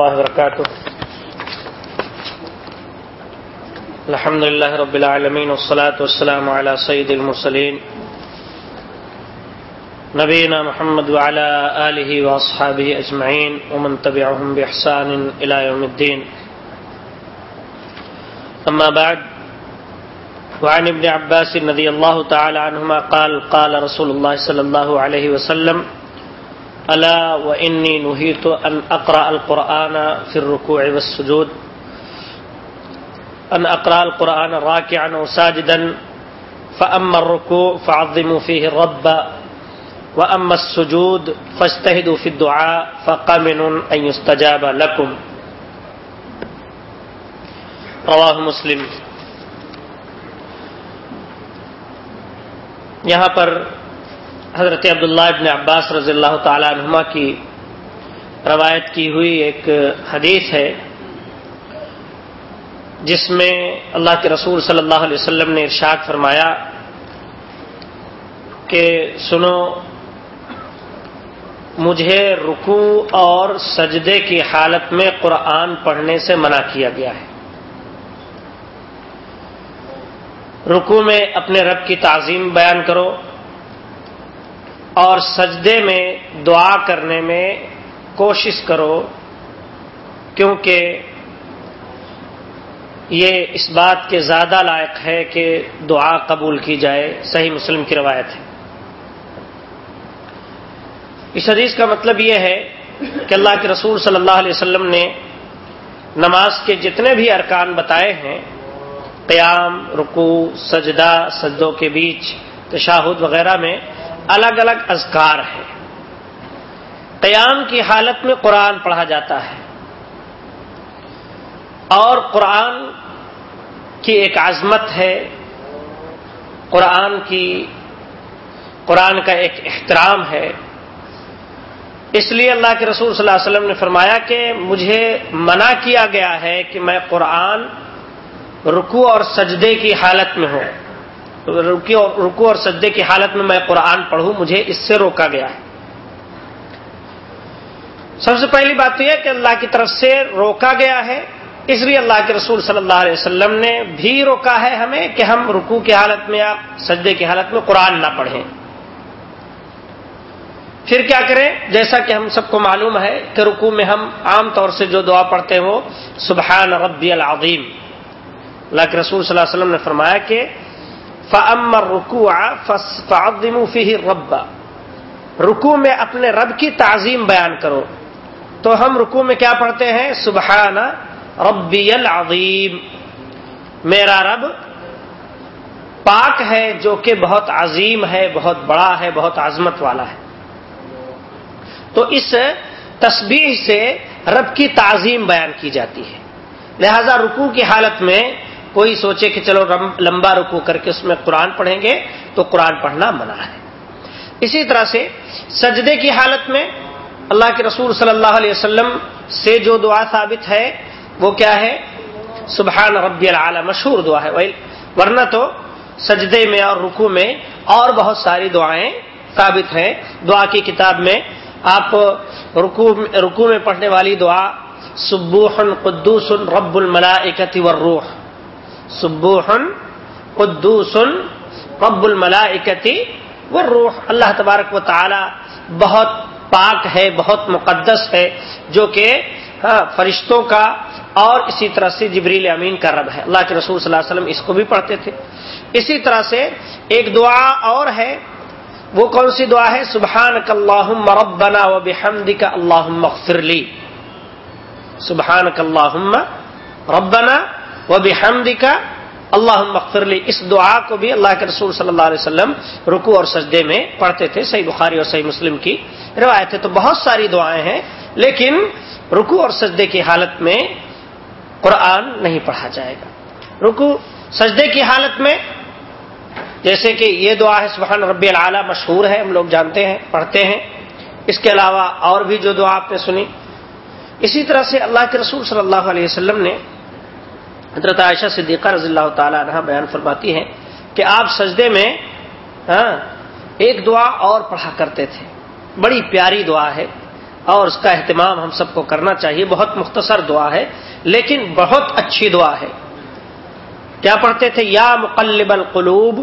الله وبركاته الحمد لله رب العالمين والصلاة والسلام على سيد المرسلين نبينا محمد وعلى آله وأصحابه أجمعين ومن تبعهم بإحسان إلى يوم الدين أما بعد، وعن ابن عباس رضي الله تعالى عنهما قال قال رسول الله صلى الله عليه وسلم ألا وإني نهيت أن أقرأ القرآن في الركوع والسجود. أن أقرأ القرآن راكعا وساجدا فأما الركوع فعظموا فيه الرب وأما السجود فاجتهدوا في الدعاء، فقمن أن يستجاب لكم رواه مسلم. یہاں پر حضرت عبداللہ ابن عباس رضی اللہ تعالی عنہما کی روایت کی ہوئی ایک حدیث ہے، جس میں اللہ کے رسول صلی اللہ علیہ وسلم نے ارشاد فرمایا کہ سنو، مجھے رکوع اور سجدے کی حالت میں قرآن پڑھنے سے منع کیا گیا ہے۔ رکوع میں اپنے رب کی تعظیم بیان کرو اور سجدے میں دعا کرنے میں کوشش کرو، کیونکہ یہ اس بات کے زیادہ لائق ہے کہ دعا قبول کی جائے، صحیح مسلم کی روایت ہے۔ اس حدیث کا مطلب یہ ہے کہ اللہ کے رسول صلی اللہ علیہ وسلم نے نماز کے جتنے بھی ارکان بتائے ہیں، قیام، رکوع، سجدہ، سجدوں کے بیچ، تشاہد وغیرہ میں الگ الگ اذکار ہیں۔ قیام کی حالت میں قرآن پڑھا جاتا ہے۔ اور قرآن کی ایک عظمت ہے۔ قرآن کی، قرآن کا ایک احترام ہے۔ اس لیے اللہ کے رسول صلی اللہ علیہ وسلم نے فرمایا کہ مجھے منع کیا گیا ہے کہ میں قرآن رکو اور سجدے کی حالت میں ہوں۔ رکو اور سجدے کی حالت میں میں قرآن پڑھوں، مجھے اس سے روکا گیا ہے۔ سب سے پہلی بات تو یہ کہ اللہ کی طرف سے روکا گیا ہے۔ اس لیے اللہ کے رسول صلی اللہ علیہ وسلم نے بھی روکا ہے ہمیں کہ ہم رکو کی حالت میں یا سجدے کی حالت میں قرآن نہ پڑھیں۔ پھر کیا کریں؟ جیسا کہ ہم سب کو معلوم ہے کہ رکو میں ہم عام طور سے جو دعا پڑھتے ہیں وہ سبحان ربی العظیم۔ اللہ کے رسول صلی اللہ علیہ وسلم نے فرمایا کہ فعم رکو فعدم فی ربا رکو میں اپنے رب کی تعظیم بیان کرو۔ تو ہم رکو میں کیا پڑھتے ہیں؟ سبحان ربی العظیم۔ میرا رب پاک ہے جو کہ بہت عظیم ہے، بہت بڑا ہے، بہت عظمت والا ہے۔ تو اس تسبیح سے رب کی تعظیم بیان کی جاتی ہے۔ لہذا رکو کی حالت میں کوئی سوچے کہ چلو لمبا رکو کر کے اس میں قرآن پڑھیں گے تو قرآن پڑھنا منع ہے۔ اسی طرح سے سجدے کی حالت میں اللہ کے رسول صلی اللہ علیہ وسلم سے جو دعا ثابت ہے، وہ کیا ہے؟ سبحان ربی العلی مشہور دعا ہے۔ ورنہ تو سجدے میں اور رکو میں اور بہت ساری دعائیں ثابت ہیں۔ دعا کی کتاب میں آپ رکو رکو میں پڑھنے والی دعا، سبوحن قدوس رب الملائکتی والروح۔ سبوحن قدوس رب الملائکتی والروح اللہ تبارک و تعالی بہت پاک ہے، بہت مقدس ہے، جو کہ ہاں فرشتوں کا اور اسی طرح سے جبریل امین کا رب ہے۔ اللہ کے رسول صلی اللہ علیہ وسلم اس کو بھی پڑھتے تھے۔ اسی طرح سے ایک دعا اور ہے۔ وہ کون سی دعا ہے؟ سبحان کلّم ربنا و بحمد کا اللہ مغفرلی سبحان کلّہ ربنا و بحمد کا اللہ مغفرلی اس دعا کو بھی اللہ کے رسول صلی اللہ علیہ وسلم رکو اور سجدے میں پڑھتے تھے، صحیح بخاری اور صحیح مسلم کی روایت ہے تو بہت ساری دعائیں ہیں، لیکن رکو اور سجدے کی حالت میں قرآن نہیں پڑھا جائے گا۔ رکو سجدے کی حالت میں جیسے کہ یہ دعا ہے، سبحان ربی العلیٰ مشہور ہے، ہم لوگ جانتے ہیں، پڑھتے ہیں۔ اس کے علاوہ اور بھی جو دعا آپ نے سنی، اسی طرح سے اللہ کے رسول صلی اللہ علیہ وسلم نے حضرت عائشہ صدیقہ رضی اللہ تعالی عنہ بیان فرماتی ہیں کہ آپ سجدے میں ہاں ایک دعا اور پڑھا کرتے تھے۔ بڑی پیاری دعا ہے اور اس کا اہتمام ہم سب کو کرنا چاہیے۔ بہت مختصر دعا ہے، لیکن بہت اچھی دعا ہے۔ کیا پڑھتے تھے؟ یا مقلب القلوب،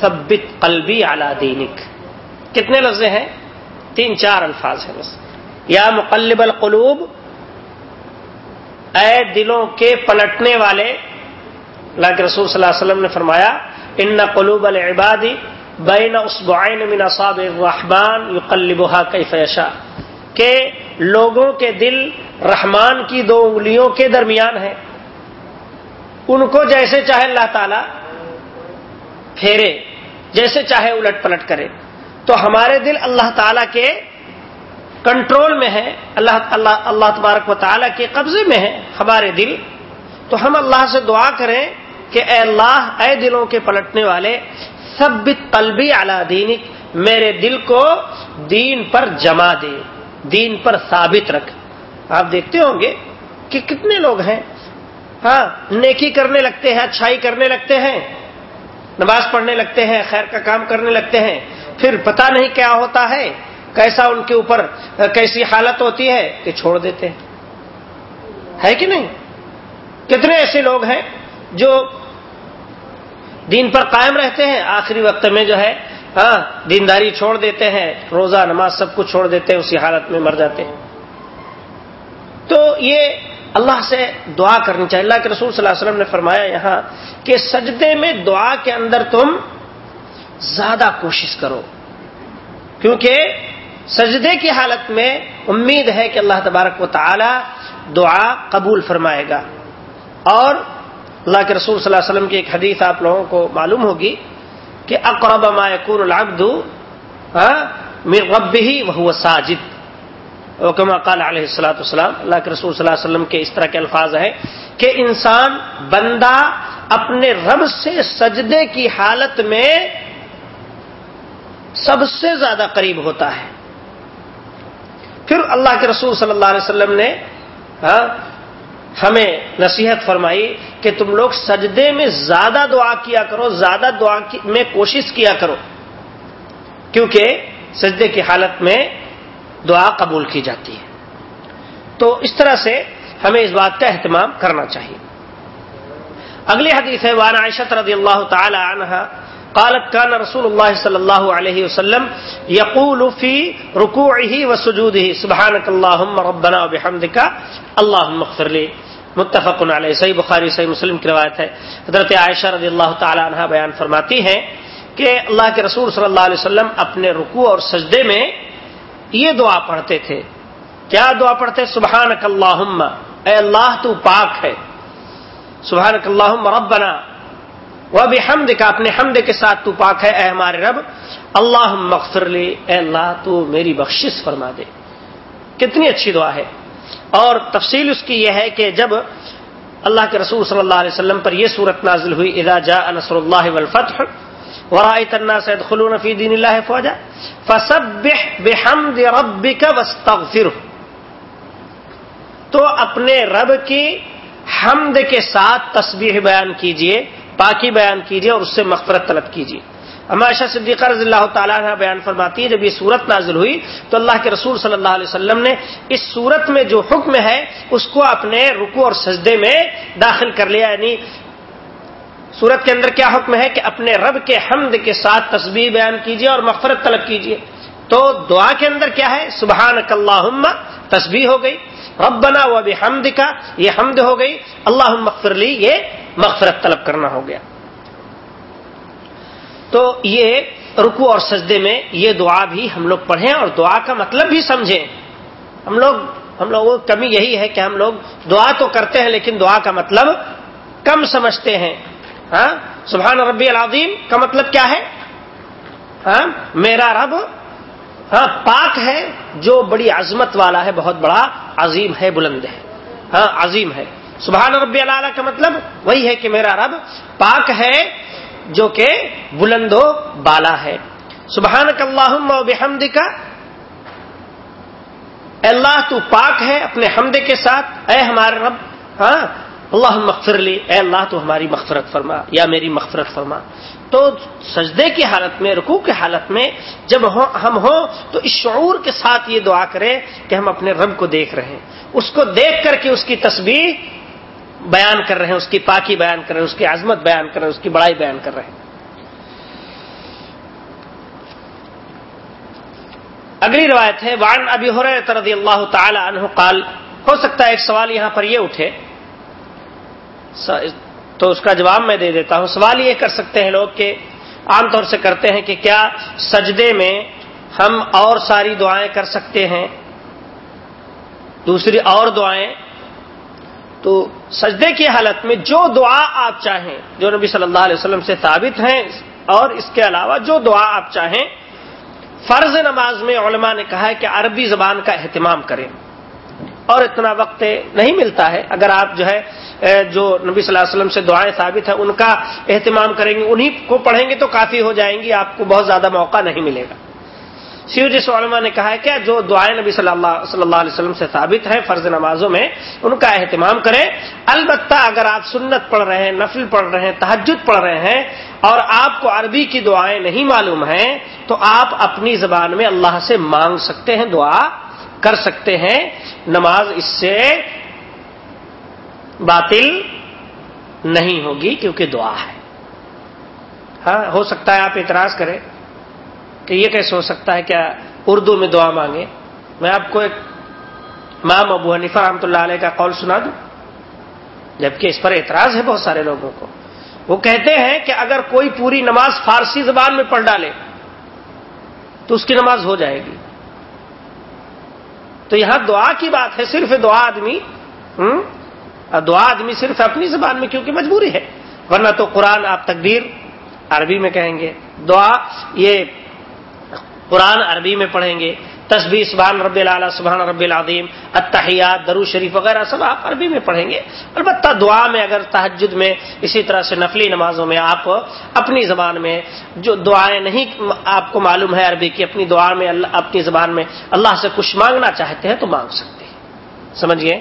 ثبت قلبی اعلی دینک۔ کتنے لفظ ہیں؟ تین چار الفاظ ہیں بس۔ یا مقلب القلوب اے دلوں کے پلٹنے والے، اللہ کے رسول صلی اللہ علیہ وسلم نے فرمایا، ان قلوب العبادی بین اسبعین من اصاب الرحمن یقلبها کیف یشاء، کہ لوگوں کے دل رحمان کی دو انگلیوں کے درمیان ہیں۔ ان کو جیسے چاہے اللہ تعالی پھیرے، جیسے چاہے الٹ پلٹ کرے۔ تو ہمارے دل اللہ تعالی کے کنٹرول میں ہے، اللہ اللہ اللہ تبارک و تعالیٰ کے قبضے میں ہے، ہمارے دل۔ تو ہم اللہ سے دعا کریں کہ اے اللہ، اے دلوں کے پلٹنے والے سب قلبی اعلی دینک، میرے دل کو دین پر جما دے، دین پر ثابت رکھ۔ آپ دیکھتے ہوں گے کہ کتنے لوگ ہیں۔ ہاں نیکی کرنے لگتے ہیں، اچھائی کرنے لگتے ہیں، نماز پڑھنے لگتے ہیں، خیر کا کام کرنے لگتے ہیں، پھر پتہ نہیں کیا ہوتا ہے۔ کیسا ان کے اوپر کیسی حالت ہوتی ہے کہ چھوڑ دیتے ہیں۔ ہے کہ نہیں؟ کتنے ایسے لوگ ہیں جو دین پر قائم رہتے ہیں، آخری وقت میں جو ہے ہاں دینداری چھوڑ دیتے ہیں، روزہ، نماز سب کچھ چھوڑ دیتے ہیں، اسی حالت میں مر جاتے ہیں۔ تو یہ اللہ سے دعا کرنی چاہیے۔ اللہ کے رسول صلی اللہ علیہ وسلم نے فرمایا یہاں کہ سجدے میں دعا کے اندر تم زیادہ کوشش کرو۔ کیونکہ سجدے کی حالت میں امید ہے کہ اللہ تبارک و تعالی دعا قبول فرمائے گا۔ اور اللہ کے رسول صلی اللہ علیہ وسلم کی ایک حدیث آپ لوگوں کو معلوم ہوگی کہ اقرب ما یکون العبد من ربه وهو ساجد۔ وكما قال علیہ الصلوۃ والسلام، اللہ کے رسول صلی اللہ علیہ وسلم کے اس طرح کے الفاظ ہیں کہ انسان بندہ اپنے رب سے سجدے کی حالت میں سب سے زیادہ قریب ہوتا ہے۔ پھر اللہ کے رسول صلی اللہ علیہ وسلم نے ہاں، ہمیں نصیحت فرمائی کہ تم لوگ سجدے میں زیادہ دعا کیا کرو، زیادہ دعا میں کوشش کیا کرو۔ کیونکہ سجدے کی حالت میں دعا قبول کی جاتی ہے۔ تو اس طرح سے ہمیں اس بات کا اہتمام کرنا چاہیے۔ اگلی حدیث ہے وان عائشہ رضی اللہ تعالی عنہ قالت كان رسول الله صلى الله عليه وسلم يقول في ركوعه وسجوده. سبحانك اللهم، ربنا وبحمدك، اللهم اغفر لي. متفق علیہ. صحیح بخاری، صحیح مسلم کی روایت ہے. حضرت عائشہ رضی اللہ تعالی عنہ بیان فرماتی ہیں کہ اللہ کے رسول صلی اللہ علیہ وسلم اپنے رکوع اور سجدے میں یہ دعا پڑھتے تھے۔ کیا دعا پڑھتے؟ سبحانک اللہم، اے اللہ تو پاک ہے۔ سبحانک اللہم، ربنا وہ بھی حمد کا اپنے حمد کے ساتھ تو پاک ہے، اے ہمارے رب اللہ مغفر لی، اے اللہ، تو میری بخشش فرما دے۔ کتنی اچھی دعا ہے۔ اور تفصیل اس کی یہ ہے کہ جب اللہ کے رسول صلی اللہ علیہ وسلم پر یہ صورت نازل ہوئی، اذا جاء نصر اللہ والفتح ورائت الناس يدخلون في دين الله فوجا فسبح بحمد ربك واستغفره تو اپنے رب کی حمد کے ساتھ تسبیح بیان کیجیے۔ پاکی بیان کیجیے اور اس سے مغفرت طلب کیجیے عائشہ صدیقہ رضی اللہ تعالیٰ عنہ بیان فرماتی ہے، جب یہ صورت نازل ہوئی تو اللہ کے رسول صلی اللہ علیہ وسلم نے اس صورت میں جو حکم ہے، اس کو اپنے رکو اور سجدے میں داخل کر لیا۔ یعنی صورت کے اندر کیا حکم ہے کہ اپنے رب کے حمد کے ساتھ تصویر بیان کیجیے اور مغفرت طلب کیجیے تو دعا کے اندر کیا ہے؟ سبحان اللہ تصویر ہو گئی۔ ربنا و بھی حمد کا یہ حمد ہو گئی۔ اللہ مغفر لی، یہ مغفرت طلب کرنا ہو گیا۔ تو یہ رکو اور سجدے میں یہ دعا بھی ہم لوگ پڑھیں اور دعا کا مطلب بھی سمجھیں۔ ہم لوگ، ہم لوگوں کی کمی یہی ہے کہ ہم لوگ دعا تو کرتے ہیں لیکن دعا کا مطلب کم سمجھتے ہیں۔ ہاں؟ سبحان ربی العظیم کا مطلب کیا ہے؟ ہاں؟ میرا رب ہاں پاک ہے جو بڑی عظمت والا ہے، بہت بڑا عظیم ہے، بلند ہے۔ ہاں عظیم ہے۔ سبحان ربی اللہ کا مطلب وہی ہے کہ میرا رب پاک ہے جو کہ بلند و بالا ہے۔ سبحان اللہ بحمد کا اللہ تو پاک ہے اپنے حمد کے ساتھ۔ اے ہمارے رب ہاں اللہ مغفر لی۔ اے اللہ تو ہماری مغفرت فرما، یا میری مغفرت فرما۔ تو سجدے کی حالت میں، رکوع کی حالت میں جب ہم ہوں تو اس شعور کے ساتھ یہ دعا کریں کہ ہم اپنے رب کو دیکھ رہے ہیں۔ اس کو دیکھ کر کے اس کی تصویر بیان کر رہے ہیں، اس کی پاکی بیان کر رہے ہیں، اس کی عظمت بیان کر رہے ہیں، اس کی بڑائی بیان کر رہے ہیں۔ اگلی روایت ہے وان ابھی ہو رہے رضی اللہ تعالی عنہ قال، ہو سکتا ہے ایک سوال یہاں پر یہ اٹھے۔ تو اس کا جواب میں دے دیتا ہوں۔ سوال یہ کر سکتے ہیں لوگ کہ عام طور سے کرتے ہیں کہ کیا سجدے میں ہم اور ساری دعائیں کر سکتے ہیں؟ دوسری اور دعائیں تو سجدے کی حالت میں جو دعا آپ چاہیں، جو نبی صلی اللہ علیہ وسلم سے ثابت ہیں، اور اس کے علاوہ جو دعا آپ چاہیں، فرض نماز میں علماء نے کہا ہے کہ عربی زبان کا اہتمام کریں۔ اور اتنا وقت نہیں ملتا ہے۔ اگر آپ جو ہے جو نبی صلی اللہ علیہ وسلم سے دعائیں ثابت ہیں، ان کا اہتمام کریں گے انہیں کو پڑھیں گے تو کافی ہو جائیں گی، آپ کو بہت زیادہ موقع نہیں ملے گا۔ سیو جس علماء نے کہا ہے کہ جو دعائیں نبی صلی اللہ صلی اللہ علیہ وسلم سے ثابت ہیں فرض نمازوں میں، ان کا اہتمام کریں۔ البتہ اگر آپ سنت پڑھ رہے ہیں، نفل پڑھ رہے ہیں تحجد پڑھ رہے ہیں اور آپ کو عربی کی دعائیں نہیں معلوم ہیں، تو آپ اپنی زبان میں اللہ سے مانگ سکتے ہیں، دعا کر سکتے ہیں۔ نماز اس سے باطل نہیں ہوگی کیونکہ دعا ہے۔ ہاں ہو سکتا ہے آپ اعتراض کریں۔ کہ یہ کیسے ہو سکتا ہے کیا اردو میں دعا مانگے؟ میں آپ کو ایک مام ابو حنیفہ رحمۃ اللہ علیہ کا قول سنا دوں۔ جبکہ اس پر اعتراض ہے بہت سارے لوگوں کو۔ وہ کہتے ہیں کہ اگر کوئی پوری نماز فارسی زبان میں پڑھ ڈالے، تو اس کی نماز ہو جائے گی۔ تو یہاں دعا کی بات ہے، صرف دعا آدمی دعا آدمی صرف اپنی زبان میں کیونکہ مجبوری ہے۔ ورنہ تو قرآن آپ تقدیر عربی میں کہیں گے۔ دعا یہ قرآن عربی میں پڑھیں گے تصبی سبحان رب العلیٰ سبحان رب العظیم اتحیات درو شریف وغیرہ سب آپ عربی میں پڑھیں گے۔ البتہ دعا میں اگر تحجد میں اسی طرح سے نفلی نمازوں میں آپ اپنی زبان میں جو دعائیں نہیں آپ کو معلوم ہے عربی کی، اپنی دعا میں اللہ، اپنی زبان میں اللہ سے کچھ مانگنا چاہتے ہیں تو مانگ سکتے ہیں۔ سمجھیے؟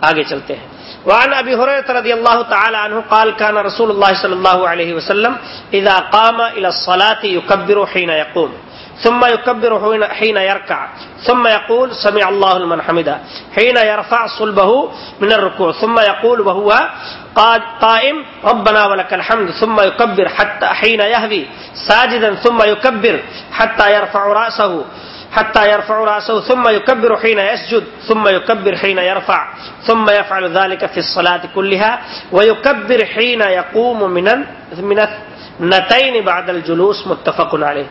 آگے چلتے ہیں۔ وعن ابي هريره رضي الله تعالى عنه قال كان رسول الله صلى الله عليه وسلم اذا قام الى الصلاه يكبر حين يقوم ثم يكبر حين يركع. ثم يقول سمع الله لمن حمده. حين يرفع صلبه من الركوع. ثم يقول وهو قائم ربنا ولك الحمد. ثم يكبر حتى حين يهوي ساجدا. ثم يكبر حتى يرفع راسه حتى يرفع راسه ثم يكبر حين يسجد. ثم يكبر حين يرفع. ثم يفعل ذلك في الصلاة كلها. ويكبر حين يقوم من من النتين بعد الجلوس. متفق عليه.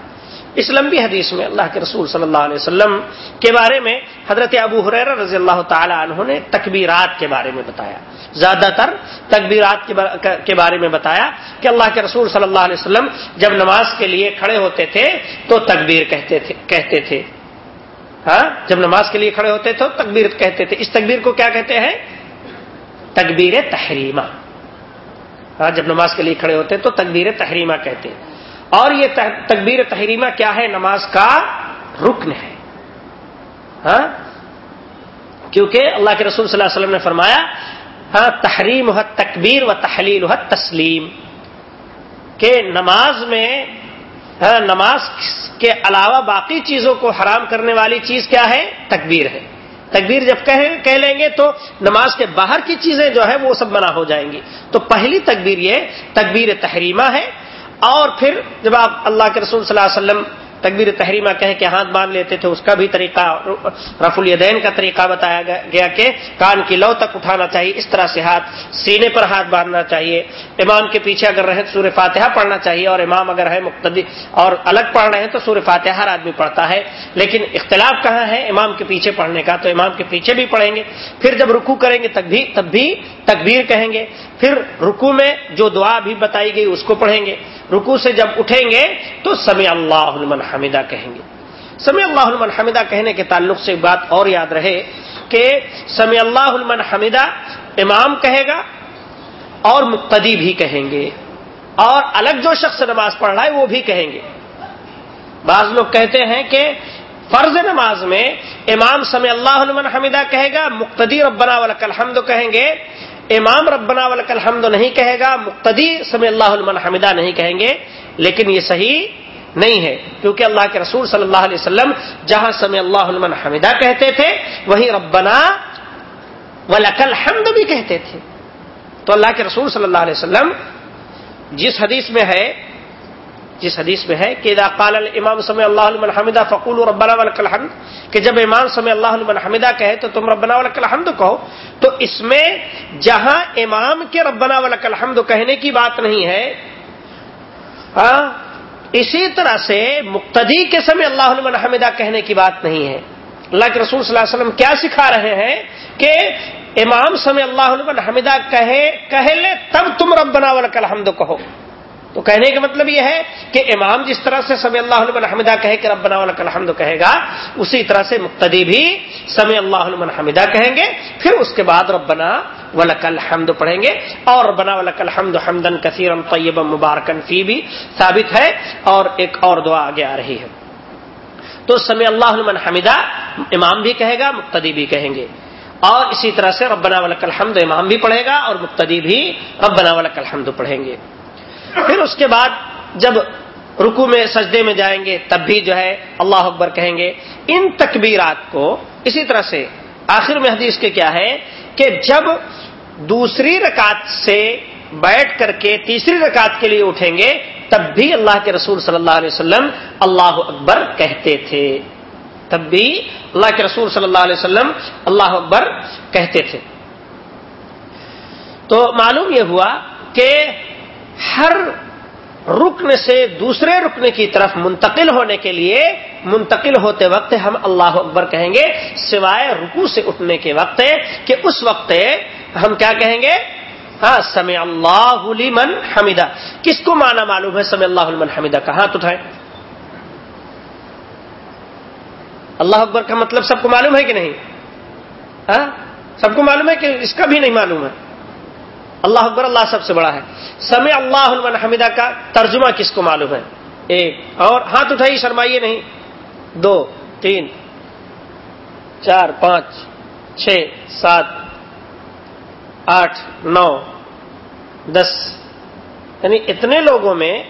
اس لمبی حدیث میں اللہ کے رسول صلی اللہ علیہ وسلم کے بارے میں حضرت ابو حریر رضی اللہ تعالی عنہ نے تکبیرات کے بارے میں بتایا۔ زیادہ تر تکبیرات کے بارے میں بتایا کہ اللہ کے رسول صلی اللہ علیہ وسلم جب نماز کے لیے کھڑے ہوتے تھے تو تکبیر کہتے تھے کہتے تھے۔ ہاں؟ جب نماز کے لیے کھڑے ہوتے تو تکبیر کہتے تھے۔ اس تکبیر کو کیا کہتے ہیں؟ تکبیر تحریمہ۔ ہاں جب نماز کے لیے کھڑے ہوتے تو تکبیر تحریمہ کہتے۔ ہیں اور یہ تکبیر تحریمہ کیا ہے؟ نماز کا رکن ہے۔ ہاں؟ کیونکہ اللہ کے رسول صلی اللہ علیہ وسلم نے فرمایا ہاں تحریم ہو تکبیر و تحلیل ہو تسلیم کہ نماز میں ہاں نماز کے علاوہ باقی چیزوں کو حرام کرنے والی چیز کیا ہے؟ تکبیر ہے۔ تکبیر جب کہہ لیں گے تو نماز کے باہر کی چیزیں جو ہے وہ سب منع ہو جائیں گی۔ تو پہلی تکبیر یہ تکبیر تحریمہ ہے۔ اور پھر جب آپ اللہ کے رسول صلی اللہ علیہ وسلم تکبیر تحریمہ کہہ کے ہاتھ باندھ لیتے تھے، اس کا بھی طریقہ رف الیدین کا طریقہ بتایا گیا کہ کان کی لو تک اٹھانا چاہیے، اس طرح سے ہاتھ سینے پر ہاتھ باندھنا چاہیے۔ امام کے پیچھے اگر رہے تو سور فاتحہ پڑھنا چاہیے، اور امام اگر ہے مقتدی اور الگ پڑھ رہے ہیں تو سور فاتحہ ہر آدمی پڑھتا ہے۔ لیکن اختلاف کہاں ہے؟ امام کے پیچھے پڑھنے کا، تو امام کے پیچھے بھی پڑھیں گے۔ پھر جب رکو کریں گے تب بھی تب بھی تکبیر کہیں گے۔ پھر رکو میں جو دعا بھی بتائی گئی اس کو پڑھیں گے۔ رکو سے جب اٹھیں گے تو سمی اللہ علم حمیدہ کہیں گے۔ سمی اللہ علم حمیدہ کہنے کے تعلق سے بات اور یاد رہے کہ سمی اللہ علم حمیدہ امام کہے گا اور مقتدی بھی کہیں گے اور الگ جو شخص نماز پڑھ رہا ہے وہ بھی کہیں گے۔ بعض لوگ کہتے ہیں کہ فرض نماز میں امام سمی اللہ علم حمیدہ کہے گا، مقتدی ربنا ولک الحمد کہیں گے امام ربنا ولک الحمد نہیں کہے گا، مقتدی سمی اللہ علم حمیدہ نہیں کہیں گے، لیکن یہ صحیح نہیں ہے، کیونکہ اللہ کے رسول صلی اللہ علیہ وسلم جہاں سمع اللہ علم حمیدہ کہتے تھے، وہیں ربنا ولک الحمد بھی کہتے تھے۔ تو اللہ کے رسول صلی اللہ علیہ وسلم جس حدیث میں ہے جس حدیث میں ہے کہ قال الامام سمع اللہ علم حمیدہ فقول ربنا ولکل حمد کہ جب امام سمع اللہ علم حمیدہ کہے تو تم ربنا ولکل حمد کہو، تو اس میں جہاں امام کے ربنا ولکل حمد کہنے کی بات نہیں ہے ہاں اسی طرح سے مقتدی کے سمے اللہ علم حمیدہ کہنے کی بات نہیں ہے۔ اللہ کے رسول صلی اللہ علیہ وسلم کیا سکھا رہے ہیں کہ امام سمے اللہ علم حمیدہ کہے، کہہ لے تب تم ربنا ولکل حمد کہو۔ تو کہنے کا مطلب یہ ہے کہ امام جس طرح سے سمی اللہ علیہ حمدہ کہے کہ ربنا ولک الحمد کہے گا، اسی طرح سے مقتدی بھی سمی اللہ علیہ حمدہ کہیں گے، پھر اس کے بعد ربنا ولک الحمد پڑھیں گے، اور ربنا ولک الحمد حمدن کثیر طیب مبارکن فی بھی ثابت ہے، اور ایک اور دعا آگے آ رہی ہے۔ تو سمی اللہ علیہ حمدہ امام بھی کہے گا، مقتدی بھی کہیں گے۔ اور اسی طرح سے ربنا ولک الحمد امام بھی پڑھے گا، اور مقتدی بھی ربنا ولک الحمد پڑھیں گے۔ پھر اس کے بعد جب رکو میں سجدے میں جائیں گے، تب بھی جو ہے اللہ اکبر کہیں گے، ان تکبیرات کو اسی طرح سے آخر میں حدیث کے کیا ہے کہ جب دوسری رکعت سے بیٹھ کر کے تیسری رکعت کے لیے اٹھیں گے، تب بھی اللہ کے رسول صلی اللہ علیہ وسلم اللہ اکبر کہتے تھے۔ تب بھی اللہ کے رسول صلی اللہ علیہ وسلم اللہ اکبر کہتے تھے۔ تو معلوم یہ ہوا کہ ہر رکن سے دوسرے رکن کی طرف منتقل ہونے کے لیے منتقل ہوتے وقت ہم اللہ اکبر کہیں گے، سوائے رکو سے اٹھنے کے وقت کہ اس وقت ہم کیا کہیں گے؟ ہاں سمع اللہ من حمیدہ کس کو مانا معلوم ہے سمع اللہ من حمیدہ کہاں تو اللہ اکبر کا مطلب سب کو معلوم ہے کہ نہیں؟ ہاں سب کو معلوم ہے کہ اس کا بھی نہیں معلوم ہے۔ اللہ اکبر، اللہ سب سے بڑا ہے۔ سمع اللہ علم حمیدہ کا ترجمہ کس کو معلوم ہے؟ ایک، اور ہاتھ اٹھائی شرمائیے نہیں۔ دو، تین، چار، پانچ، چھ، سات، آٹھ، نو، دس۔ یعنی اتنے لوگوں میں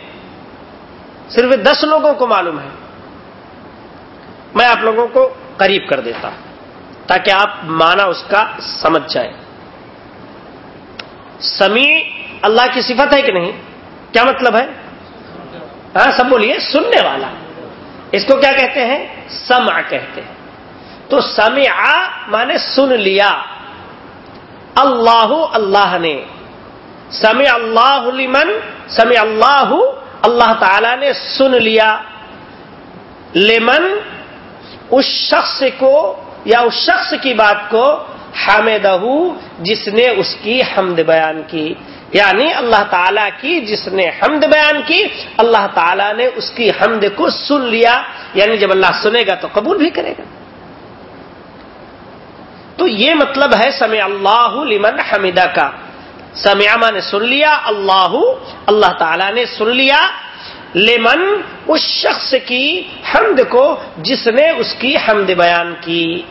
صرف دس لوگوں کو معلوم ہے۔ میں آپ لوگوں کو قریب کر دیتا تاکہ آپ مانا اس کا سمجھ جائے سمیع اللہ کی صفت ہے کہ نہیں؟ کیا مطلب ہے؟ ہاں سب بولیے، سننے والا۔ اس کو کیا کہتے ہیں؟ سمع کہتے ہیں۔ تو سمع مانے سن لیا۔ اللہ اللہ نے۔ سمع اللہ لمن، سمع اللہ اللہ تعالی نے سن لیا۔ لمن، اس شخص کو یا اس شخص کی بات کو حامدہ جس نے اس کی حمد بیان کی۔ یعنی اللہ تعالیٰ کی جس نے حمد بیان کی، اللہ تعالیٰ نے اس کی حمد کو سن لیا۔ یعنی جب اللہ سنے گا تو قبول بھی کرے گا۔ تو یہ مطلب ہے، سمع اللہ لمن حمیدہ کا سمیامہ نے سن لیا، اللہ اللہ تعالیٰ نے سن لیا۔ لمن اس شخص کی حمد کو، جس نے اس کی حمد بیان کی۔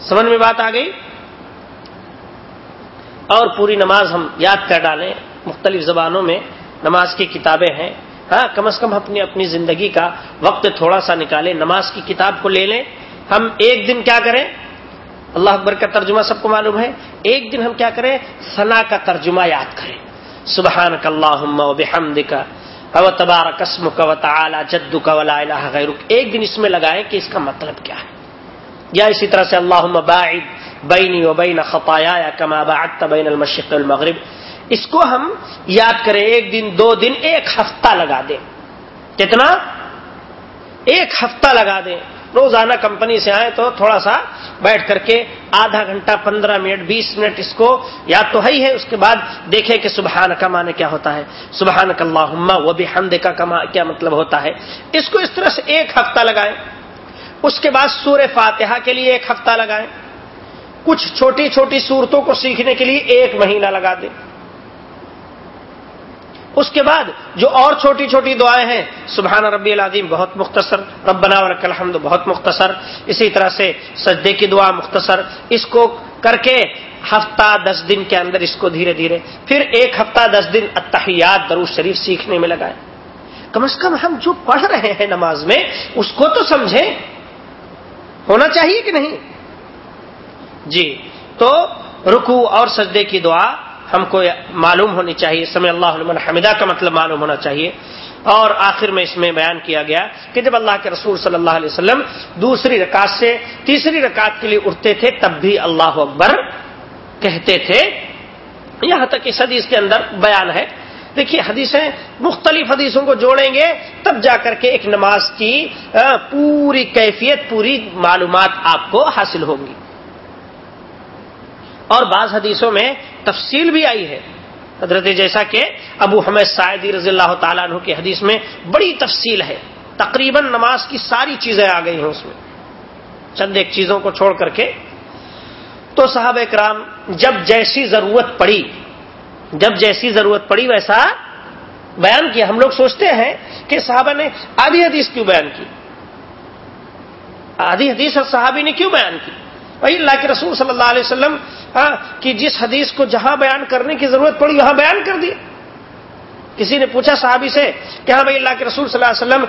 سمجھ میں بات آ گئی؟ اور پوری نماز ہم یاد کر ڈالیں، مختلف زبانوں میں نماز کی کتابیں ہیں۔ ہاں کم از کم اپنی اپنی زندگی کا وقت تھوڑا سا نکالیں، نماز کی کتاب کو لے لیں۔ ہم ایک دن کیا کریں؟ اللہ اکبر کا ترجمہ سب کو معلوم ہے۔ ایک دن ہم کیا کریں؟ ثنا کا ترجمہ یاد کریں۔ سبحان کا اللہ بحمد کا و قسم کا و تعالی جدو کا ولا الہ غیرک۔ ایک دن اس میں لگائیں کہ اس کا مطلب کیا ہے۔ یا اسی طرح سے اللہ باعد بینی و بین خطایا یا کما باعدت بین المشرق المغرب اس کو ہم یاد کریں، ایک دن، دو دن، ایک ہفتہ لگا دیں۔ کتنا؟ ایک ہفتہ لگا دیں۔ روزانہ کمپنی سے آئے تو تھوڑا سا بیٹھ کر کے آدھا گھنٹہ، پندرہ منٹ، بیس منٹ اس کو یاد تو ہی ہے، اس کے بعد دیکھیں کہ سبحان کا معنی کیا ہوتا ہے۔ سبحان اللہ وہ بھی حمد کا کیا مطلب ہوتا ہے۔ اس کو اس طرح سے ایک ہفتہ لگائیں۔ اس کے بعد سور فاتحہ کے لیے ایک ہفتہ لگائیں۔ کچھ چھوٹی چھوٹی صورتوں کو سیکھنے کے لیے ایک مہینہ لگا دیں۔ اس کے بعد جو اور چھوٹی چھوٹی دعائیں ہیں، سبحان ربی العظیم، بہت مختصر، ربنا ورک الحمد، بہت مختصر، اسی طرح سے سجدے کی دعا مختصر، اس کو کر کے ہفتہ دس دن کے اندر اس کو دھیرے دھیرے، پھر ایک ہفتہ دس دن اتحیات درو شریف سیکھنے میں لگائے کم از کم ہم جو پڑھ رہے ہیں نماز میں، اس کو تو سمجھیں۔ ہونا چاہیے کہ نہیں؟ جی تو رکو اور سجدے کی دعا ہم کو معلوم ہونی چاہیے سمے اللہ علم حمیدہ کا مطلب معلوم ہونا چاہیے۔ اور آخر میں اس میں بیان کیا گیا کہ جب اللہ کے رسول صلی اللہ علیہ وسلم دوسری رکعت سے تیسری رکعت کے لیے اٹھتے تھے، تب بھی اللہ اکبر کہتے تھے۔ یہاں تک اس حدیث کے اندر بیان ہے دیکھیے حدیثیں مختلف حدیثوں کو جوڑیں گے، تب جا کر کے ایک نماز کی پوری کیفیت، پوری معلومات آپ کو حاصل ہوں گی۔ اور بعض حدیثوں میں تفصیل بھی آئی ہے۔ حضرت جیسا کہ ابو حمید سعیدی رضی اللہ تعالیٰ عنہ کی حدیث میں بڑی تفصیل ہے۔ تقریباً نماز کی ساری چیزیں آ گئی ہیں اس میں۔ چند ایک چیزوں کو چھوڑ کر کے۔ تو صاحب اکرام، جب جیسی ضرورت پڑی جب جیسی ضرورت پڑی ویسا بیان کیا۔ ہم لوگ سوچتے ہیں کہ صحابہ نے آدھی حدیث کیوں بیان کی؟ آدھی حدیث اور صحابی نے کیوں بیان کی؟ بھائی، اللہ کے رسول صلی اللہ علیہ وسلم کہ جس حدیث کو جہاں بیان کرنے کی ضرورت پڑی، وہاں بیان کر دی۔ کسی نے پوچھا صحابی سے کہ ہاں بھائی، اللہ کے رسول صلی اللہ علیہ وسلم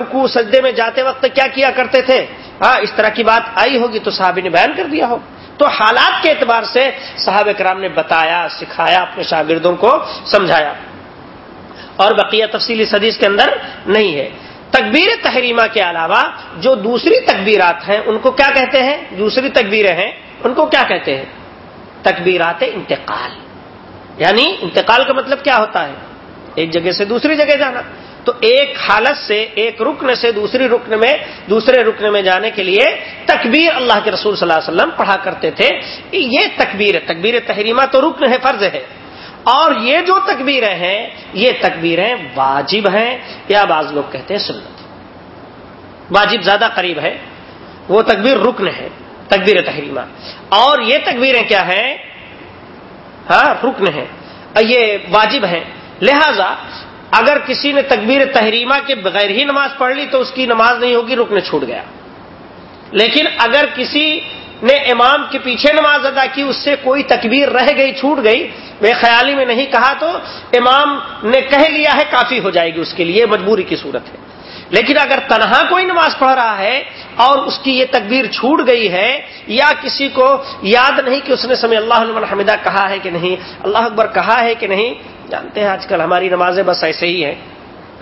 رکو سجدے میں جاتے وقت کیا کیا کرتے تھے؟ ہاں اس طرح کی بات آئی ہوگی تو صحابی نے بیان کر دیا ہو۔ تو حالات کے اعتبار سے صحابہ کرام نے بتایا، سکھایا، اپنے شاگردوں کو سمجھایا۔ اور بقیہ تفصیلی حدیث کے اندر نہیں ہے۔ تکبیر تحریمہ کے علاوہ جو دوسری تکبیرات ہیں، ان کو کیا کہتے ہیں؟ دوسری تکبیریں ہیں، ان کو کیا کہتے ہیں؟ تکبیرات انتقال۔ یعنی انتقال کا مطلب کیا ہوتا ہے؟ ایک جگہ سے دوسری جگہ جانا۔ تو ایک حالت سے، ایک رکن سے دوسری رکن میں، دوسرے رکن میں جانے کے لیے تکبیر اللہ کے رسول صلی اللہ علیہ وسلم پڑھا کرتے تھے۔ یہ تکبیر ہے، تکبیر تحریمہ تو رکن ہے، فرض ہے۔ اور یہ جو تکبیریں ہیں، یہ تکبیریں واجب ہیں۔ یا بعض لوگ کہتے ہیں سنت۔ واجب زیادہ قریب ہے، وہ تکبیر رکن ہے، تکبیر تحریمہ۔ اور یہ تکبیریں کیا ہیں؟ ہاں رکن ہے یہ واجب ہیں۔ لہذا اگر کسی نے تکبیر تحریمہ کے بغیر ہی نماز پڑھ لی تو اس کی نماز نہیں ہوگی، رکن چھوٹ گیا۔ لیکن اگر کسی نے امام کے پیچھے نماز ادا کی، اس سے کوئی تکبیر رہ گئی، چھوٹ گئی بے خیالی میں نہیں کہا تو امام نے کہہ لیا ہے، کافی ہو جائے گی، اس کے لیے مجبوری کی صورت ہے۔ لیکن اگر تنہا کوئی نماز پڑھ رہا ہے اور اس کی یہ تکبیر چھوٹ گئی ہے، یا کسی کو یاد نہیں کہ اس نے سمے اللہ علیہ حمیدہ کہا ہے کہ نہیں، اللہ اکبر کہا ہے کہ نہیں جانتے ہیں، آج کل ہماری نمازیں بس ایسے ہی ہیں۔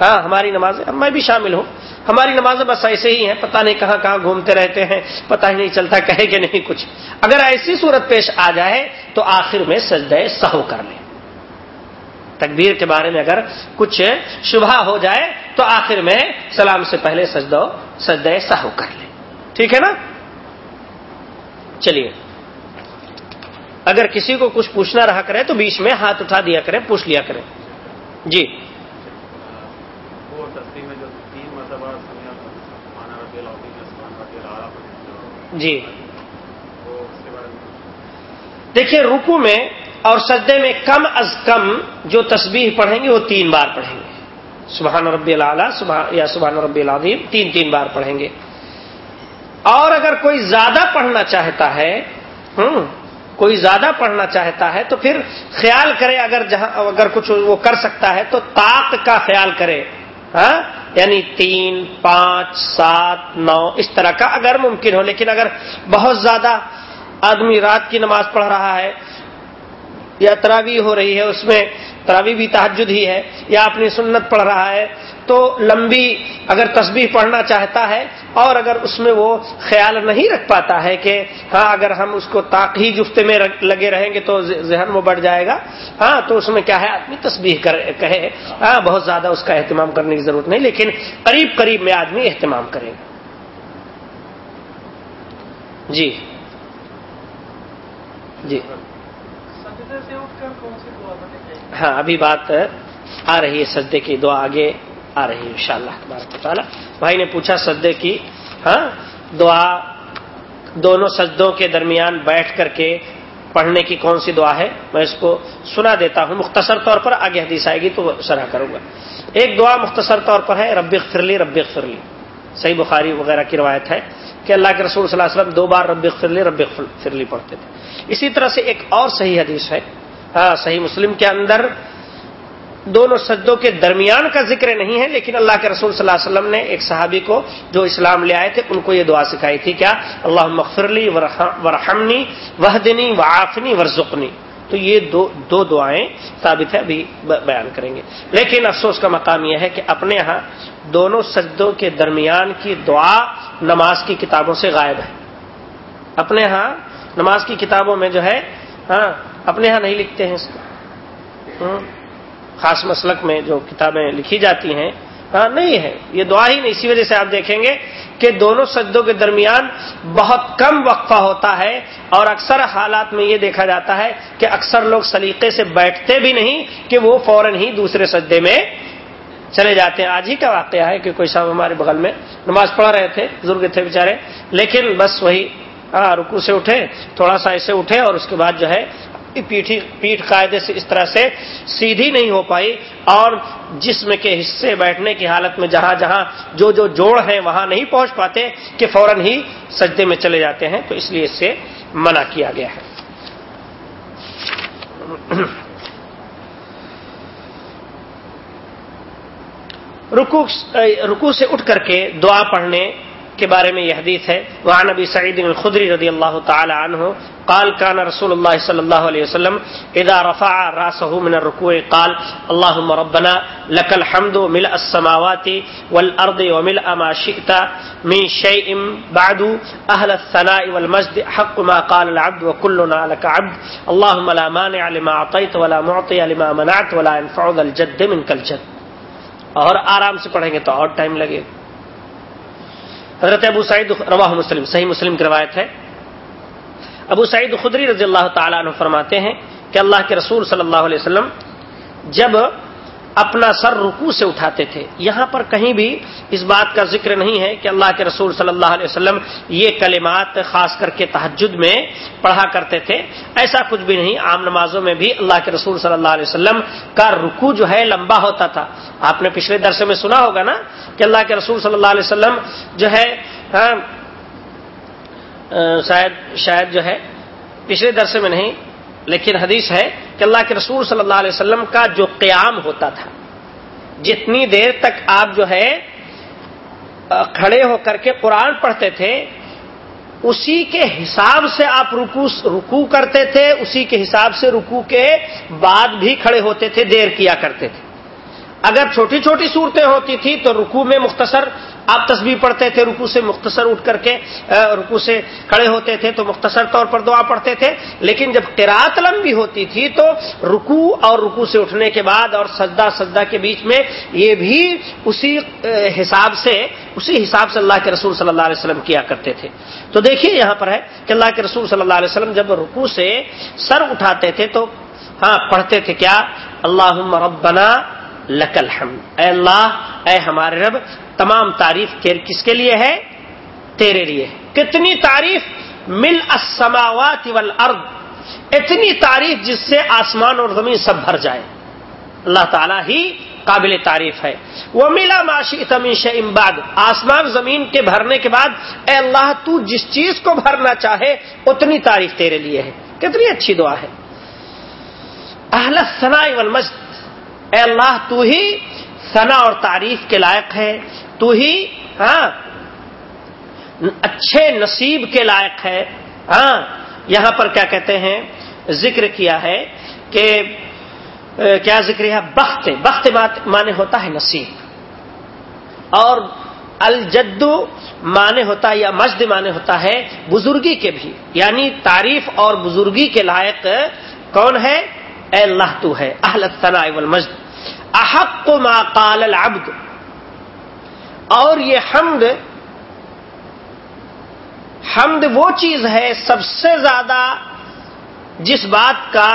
ہاں ہماری نمازیں میں بھی شامل ہوں۔ ہماری نمازیں بس ایسے ہی ہیں، پتہ نہیں کہاں کہاں گھومتے رہتے ہیں، پتہ ہی نہیں چلتا کہے کہ نہیں کچھ۔ اگر ایسی صورت پیش آ جائے تو آخر میں سجدے سہو کر لیں۔ تکبیر کے بارے میں اگر کچھ شبہ ہو جائے تو آخر میں سلام سے پہلے سجدو سجدے سہو کر لیں۔ ٹھیک ہے نا؟ چلیے۔ اگر کسی کو کچھ پوچھنا رہا کرے تو بیچ میں ہاتھ اٹھا دیا کرے پوچھ لیا کرے۔ جی۔ جی۔ دیکھیے رکو میں اور سجدے میں کم از کم جو تسبیح پڑھیں گے وہ تین بار پڑھیں گے۔ سبحان ربی اللہ یا سبحان ربی العظیم تین تین بار پڑھیں گے۔ اور اگر کوئی زیادہ پڑھنا چاہتا ہے ہوں کوئی زیادہ پڑھنا چاہتا ہے تو پھر خیال کرے اگر جہاں اگر کچھ وہ کر سکتا ہے تو طاق کا خیال کرے۔ ہاں؟ یعنی تین، پانچ، سات، نو، اس طرح کا اگر ممکن ہو۔ لیکن اگر بہت زیادہ آدمی رات کی نماز پڑھ رہا ہے یا تراوی ہو رہی ہے، اس میں تراوی بھی تحجد ہی ہے یا اپنی سنت پڑھ رہا ہے، تو لمبی اگر تسبیح پڑھنا چاہتا ہے اور اگر اس میں وہ خیال نہیں رکھ پاتا ہے کہ ہاں اگر ہم اس کو تاقی جفتے میں لگے رہیں گے تو ذہن وہ بڑھ جائے گا۔ ہاں تو اس میں کیا ہے؟ آدمی تسبیح کہے۔ ہاں بہت زیادہ اس کا اہتمام کرنے کی ضرورت نہیں، لیکن قریب قریب میں آدمی اہتمام کرے گا۔ جی۔ جی۔ ہاں ابھی بات آ رہی ہے سجدے کی، دعا آگے آ رہی ہے ان شاء اللہ تعالیٰ۔ بھائی نے پوچھا سجدے کی ہاں دعا دونوں سجدوں کے درمیان بیٹھ کر کے پڑھنے کی کون سی دعا ہے؟ میں اس کو سنا دیتا ہوں، مختصر طور پر آگے حدیث آئے گی تو سرا کروں گا۔ ایک دعا مختصر طور پر ہے، رب فرلی رب فرلی صحیح بخاری وغیرہ کی روایت ہے کہ اللہ کے رسول صلی اللہ علیہ وسلم دو بار رب فرلی رب فرلی پڑھتے تھے۔ اسی طرح سے ایک اور صحیح حدیث ہے ہاں صحیح مسلم کے اندر، دونوں سجدوں کے درمیان کا ذکر نہیں ہے، لیکن اللہ کے رسول صلی اللہ علیہ وسلم نے ایک صحابی کو جو اسلام لے آئے تھے، ان کو یہ دعا سکھائی تھی، کیا؟ اللہ مغفرلی ورحمنی وحدنی وعافنی ورژنی تو یہ دو دو دعائیں ثابت ہے ابھی بیان کریں گے۔ لیکن افسوس کا مقام یہ ہے کہ اپنے ہاں دونوں سجدوں کے درمیان کی دعا نماز کی کتابوں سے غائب ہے۔ اپنے ہاں نماز کی کتابوں میں جو ہے ہاں اپنے ہاں نہیں لکھتے ہیں اس کو۔ خاص مسلک میں جو کتابیں لکھی جاتی ہیں ہاں نہیں ہے۔ یہ دعا ہی نہیں، اسی وجہ سے آپ دیکھیں گے کہ دونوں سجدوں کے درمیان بہت کم وقفہ ہوتا ہے اور اکثر حالات میں یہ دیکھا جاتا ہے کہ اکثر لوگ سلیقے سے بیٹھتے بھی نہیں کہ وہ فوراً ہی دوسرے سجدے میں چلے جاتے ہیں۔ آج ہی کا واقعہ ہے کہ کوئی صاحب ہمارے بغل میں نماز پڑھ رہے تھے، بزرگ تھے بےچارے لیکن بس وہی ہاں، رکو سے اٹھے، تھوڑا سا ایسے اٹھے اور اس کے بعد جو ہے پیٹھی پیٹ قاعدے سے اس طرح سے سیدھی نہیں ہو پائی اور جسم کے حصے بیٹھنے کی حالت میں جہاں جہاں جو جو جوڑ ہیں وہاں نہیں پہنچ پاتے کہ فوراً ہی سجدے میں چلے جاتے ہیں، تو اس لیے اس سے منع کیا گیا ہے۔ رکو رکو سے اٹھ کر کے دعا پڑھنے کے بارے میں یہ حدیث ہے۔ وعن ابی سعید الخدری رضی اللہ تعالی عنہ قال كان رسول الله صلى الله عليه وسلم اذا رفع راسه من الركوع قال اللهم ربنا لك الحمد ملء السماوات والارض وملء ما شئت من شيء بعد اهل الثناء والمجد، حق ما قال العبد وكلنا لك عبد اللهم لا مانع لما اعطيت ولا معطي لما منعت ولا ينفع ذا الجد منك الجد۔ اور آرام سے پڑھیں گے تو اور ٹائم لگے گا۔ حضرت ابو سعید روا مسلم، صحیح مسلم کی روایت ہے۔ ابو سعید خدری رضی اللہ تعالیٰ عنہ فرماتے ہیں کہ اللہ کے رسول صلی اللہ علیہ وسلم جب اپنا سر رکو سے اٹھاتے تھے۔ یہاں پر کہیں بھی اس بات کا ذکر نہیں ہے کہ اللہ کے رسول صلی اللہ علیہ وسلم یہ کلمات خاص کر کے تحجد میں پڑھا کرتے تھے۔ ایسا کچھ بھی نہیں، عام نمازوں میں بھی اللہ کے رسول صلی اللہ علیہ وسلم کا رکو جو ہے لمبا ہوتا تھا۔ آپ نے پچھلے درسے میں سنا ہوگا نا کہ اللہ کے رسول صلی اللہ علیہ وسلم جو ہے ہاں، شاید شاید جو ہے، پچھلے درسے میں نہیں لیکن حدیث ہے کہ اللہ کے رسول صلی اللہ علیہ وسلم کا جو قیام ہوتا تھا، جتنی دیر تک آپ جو ہے کھڑے ہو کر کے قرآن پڑھتے تھے، اسی کے حساب سے آپ رکو رکو کرتے تھے، اسی کے حساب سے رکو کے بعد بھی کھڑے ہوتے تھے، دیر کیا کرتے تھے۔ اگر چھوٹی چھوٹی صورتیں ہوتی تھی تو رکو میں مختصر آپ تصویر پڑھتے تھے رکو سے مختصر اٹھ کر کے رکو سے کھڑے ہوتے تھے تو مختصر طور پر دعا پڑھتے تھے۔ لیکن جب قرات لمبی ہوتی تھی تو رکو اور رکو سے اٹھنے کے بعد اور سجدہ سجدہ کے بیچ میں یہ بھی اسی حساب سے، اسی حساب سے اللہ کے رسول صلی اللہ علیہ وسلم کیا کرتے تھے۔ تو دیکھیے یہاں پر ہے کہ اللہ کے رسول صلی اللہ علیہ وسلم جب رکو سے سر اٹھاتے تھے تو ہاں پڑھتے تھے کیا؟ اللہ ربنا لکل ہم اے اللہ، اے ہمارے رب، تمام تعریف کس کے لیے ہے؟ تیرے لیے۔ کتنی تعریف؟ مل السماوات والارض۔ اتنی تعریف جس سے آسمان اور زمین سب بھر جائے۔ اللہ تعالیٰ ہی قابل تعریف ہے۔ وہ ملا معاشی تمین امباد آسمان زمین کے بھرنے کے بعد، اے اللہ، تو جس چیز کو بھرنا چاہے، اتنی تعریف تیرے لیے ہے۔ کتنی اچھی دعا ہے۔ اہل ثنا والمجد۔ اے اللہ، تو ہی ثنا اور تعریف کے لائق ہے، تو ہی ہاں اچھے نصیب کے لائق ہے۔ ہاں یہاں پر کیا کہتے ہیں؟ ذکر کیا ہے کہ کیا ذکر ہے؟ بخت بخت مانے ہوتا ہے نصیب۔ اور الجدو مانے ہوتا ہے یا مجد مانے ہوتا ہے بزرگی کے بھی۔ یعنی تعریف اور بزرگی کے لائق کون ہے؟ اے اللہ تو ہے، اہل والمجد. احق ما قال العبد. اور یہ حمد حمد وہ چیز ہے سب سے زیادہ جس بات کا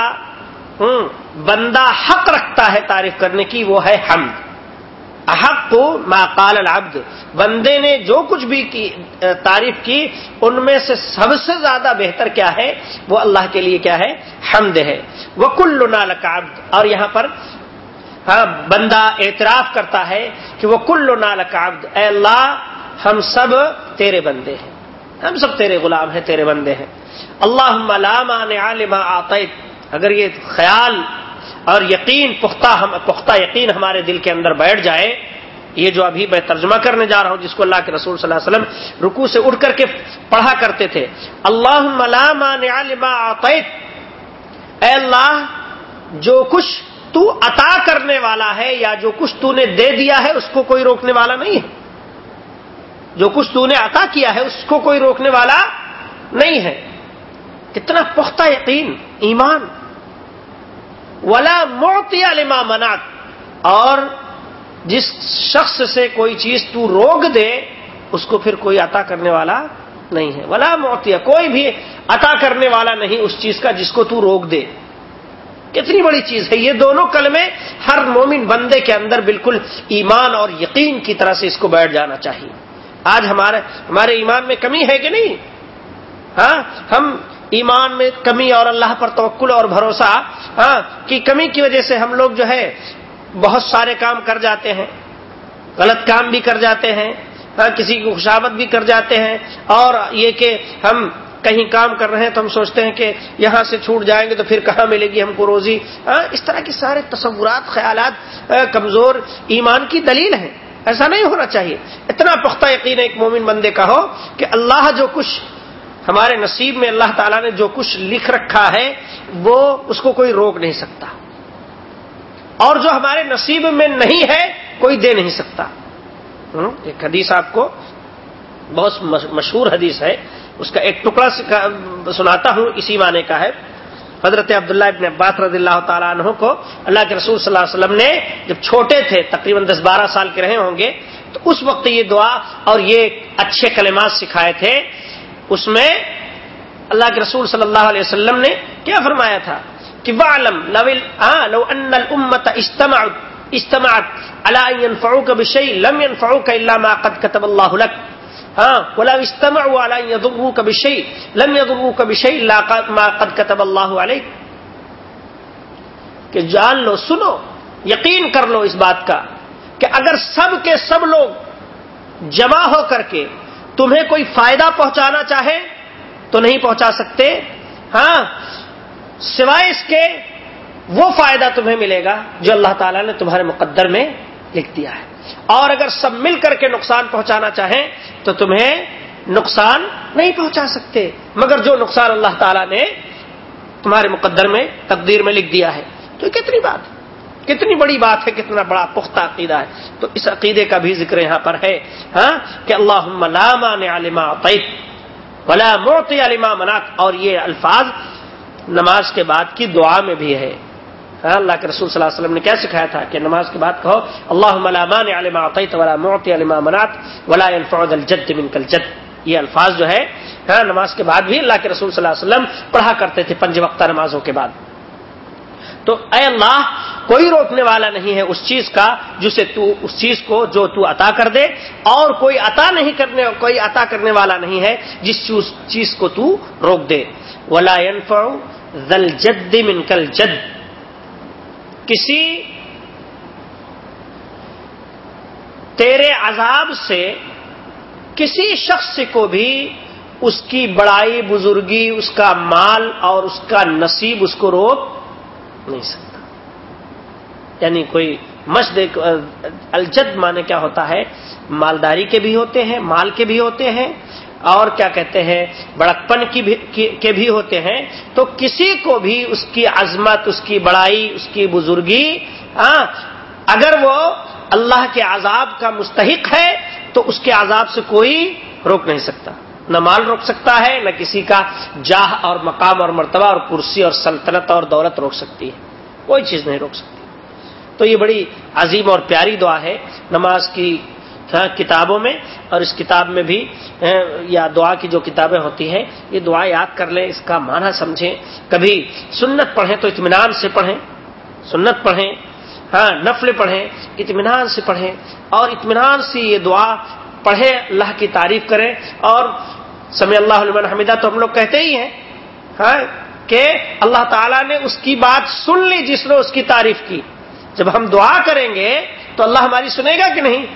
بندہ حق رکھتا ہے تعریف کرنے کی، وہ ہے حمد. احق ما قال العبد۔ بندے نے جو کچھ بھی کی تعریف کی، ان میں سے سب سے زیادہ بہتر کیا ہے؟ وہ اللہ کے لیے کیا ہے؟ حمد ہے۔ وہ کل عبد۔ اور یہاں پر ہاں بندہ اعتراف کرتا ہے کہ وہ کل عبد۔ اے اللہ، ہم سب تیرے بندے ہیں۔ ہم سب تیرے غلام ہیں، تیرے بندے ہیں۔ اللہ علام آتیت۔ اگر یہ خیال اور یقین، پختہ ہم، پختہ یقین ہمارے دل کے اندر بیٹھ جائے، یہ جو ابھی میں ترجمہ کرنے جا رہا ہوں، جس کو اللہ کے رسول صلی اللہ علیہ وسلم رکو سے اٹھ کر کے پڑھا کرتے تھے اللہ اے اللہ، جو کچھ تو عطا کرنے والا ہے یا جو کچھ تو نے دے دیا ہے، اس کو کوئی روکنے والا نہیں ہے۔ جو کچھ تو نے عطا کیا ہے، اس کو کوئی روکنے والا نہیں ہے۔ کتنا پختہ یقین، ایمان۔ ولا موتی لما منات اور جس شخص سے کوئی چیز تو روک دے، اس کو پھر کوئی عطا کرنے والا نہیں ہے۔ ولا موتیا کوئی بھی عطا کرنے والا نہیں اس چیز کا جس کو تو روک دے۔ کتنی بڑی چیز ہے۔ یہ دونوں کلمے ہر مومن بندے کے اندر بالکل ایمان اور یقین کی طرح سے اس کو بیٹھ جانا چاہیے۔ آج ہمارے ہمارے ایمان میں کمی ہے کہ نہیں؟ ہاں ہم ایمان میں کمی اور اللہ پر توکل اور بھروسہ ہاں کی کمی کی وجہ سے ہم لوگ جو ہے بہت سارے کام کر جاتے ہیں، غلط کام بھی کر جاتے ہیں ہاں کسی کی خوشامت بھی کر جاتے ہیں، اور یہ کہ ہم کہیں کام کر رہے ہیں تو ہم سوچتے ہیں کہ یہاں سے چھوٹ جائیں گے تو پھر کہاں ملے گی ہم کو روزی؟ ہاں اس طرح کے سارے تصورات، خیالات ہاں، کمزور ایمان کی دلیل ہیں۔ ایسا نہیں ہونا چاہیے۔ اتنا پختہ یقین ایک مومن بندے کا ہو کہ اللہ جو کچھ ہمارے نصیب میں اللہ تعالیٰ نے جو کچھ لکھ رکھا ہے، وہ اس کو کوئی روک نہیں سکتا۔ اور جو ہمارے نصیب میں نہیں ہے، کوئی دے نہیں سکتا۔ ایک حدیث آپ کو بہت مشہور حدیث ہے۔ اس کا ایک ٹکڑا سناتا ہوں، اسی معنی کا ہے۔ حضرت عبداللہ ابن عباس رضی اللہ تعالیٰ عنہ کو اللہ کے رسول صلی اللہ علیہ وسلم نے جب چھوٹے تھے، تقریباً دس بارہ سال کے رہے ہوں گے، تو اس وقت یہ دعا اور یہ اچھے کلمات سکھائے تھے۔ اس میں اللہ کے رسول صلی اللہ علیہ وسلم نے کیا فرمایا تھا کہ وعلم لو لو ان الامت اجتمعت اجتمعت على ان ينفعوك بشيء لم ينفعوك الا ما قد كتب الله لك. ہاں ولا اجتمعوا على ان يضروك بشيء لم يضروك بشيء الا ما قد كتب الله عليك. کہ جان لو، سنو، یقین کر لو اس بات کا کہ اگر سب کے سب لوگ جمع ہو کر کے تمہیں کوئی فائدہ پہنچانا چاہے تو نہیں پہنچا سکتے۔ ہاں سوائے اس کے وہ فائدہ تمہیں ملے گا جو اللہ تعالیٰ نے تمہارے مقدر میں لکھ دیا ہے۔ اور اگر سب مل کر کے نقصان پہنچانا چاہیں تو تمہیں نقصان نہیں پہنچا سکتے۔ مگر جو نقصان اللہ تعالیٰ نے تمہارے مقدر میں، تقدیر میں لکھ دیا ہے۔ تو کتنی بات کتنی بڑی بات ہے، کتنا بڑا پختہ عقیدہ ہے۔ تو اس عقیدے کا بھی ذکر یہاں پر ہے ہاں کہ اللہ علما ولا موت علما منات اور یہ الفاظ نماز کے بعد کی دعا میں بھی ہے۔ ہاں اللہ کے رسول صلی اللہ علیہ وسلم نے کیا سکھایا تھا کہ نماز کے بعد کہو اللہ ملامان علما عطیت ولا موت علما منات ولا الفعد الجد من کل جد یہ الفاظ جو ہے ہاں نماز کے بعد بھی اللہ کے رسول صلی اللہ علیہ وسلم پڑھا کرتے تھے پنج وقتہ نمازوں کے بعد۔ تو اے اللہ کوئی روکنے والا نہیں ہے اس چیز کا جسے تو اس چیز کو جو تو عطا کر دے اور کوئی عطا نہیں کرنے کوئی عطا کرنے والا نہیں ہے جس چیز کو تو روک دے۔ ولا ذل جد من کل جد کسی تیرے عذاب سے کسی شخص کو بھی اس کی بڑائی، بزرگی، اس کا مال اور اس کا نصیب اس کو روک نہیں سکتا۔ یعنی کوئی مشد الجد مانے کیا ہوتا ہے؟ مالداری کے بھی ہوتے ہیں، مال کے بھی ہوتے ہیں، اور کیا کہتے ہیں؟ بڑکپن کی بھی کے بھی ہوتے ہیں۔ تو کسی کو بھی اس کی عظمت، اس کی بڑائی، اس کی بزرگی ہاں اگر وہ اللہ کے عذاب کا مستحق ہے، تو اس کے عذاب سے کوئی روک نہیں سکتا۔ نہ مال روک سکتا ہے، نہ کسی کا جاہ اور مقام اور مرتبہ اور کرسی اور سلطنت اور دولت روک سکتی ہے۔ کوئی چیز نہیں روک سکتی۔ تو یہ بڑی عظیم اور پیاری دعا ہے نماز کی ہاں، کتابوں میں، اور اس کتاب میں بھی ہاں، یا دعا کی جو کتابیں ہوتی ہیں، یہ دعا یاد کر لیں، اس کا معنی سمجھیں۔ کبھی سنت پڑھیں تو اطمینان سے پڑھیں، سنت پڑھیں ہاں نفل پڑھیں، اطمینان سے پڑھیں، اور اطمینان سے یہ دعا پڑھے اللہ کی تعریف کریں۔ اور سمی اللہ علم حمیدہ تو ہم لوگ کہتے ہی ہیں ہاں کہ اللہ تعالیٰ نے اس کی بات سن لی جس نے اس کی تعریف کی۔ جب ہم دعا کریں گے تو اللہ ہماری سنے گا کہ نہیں؟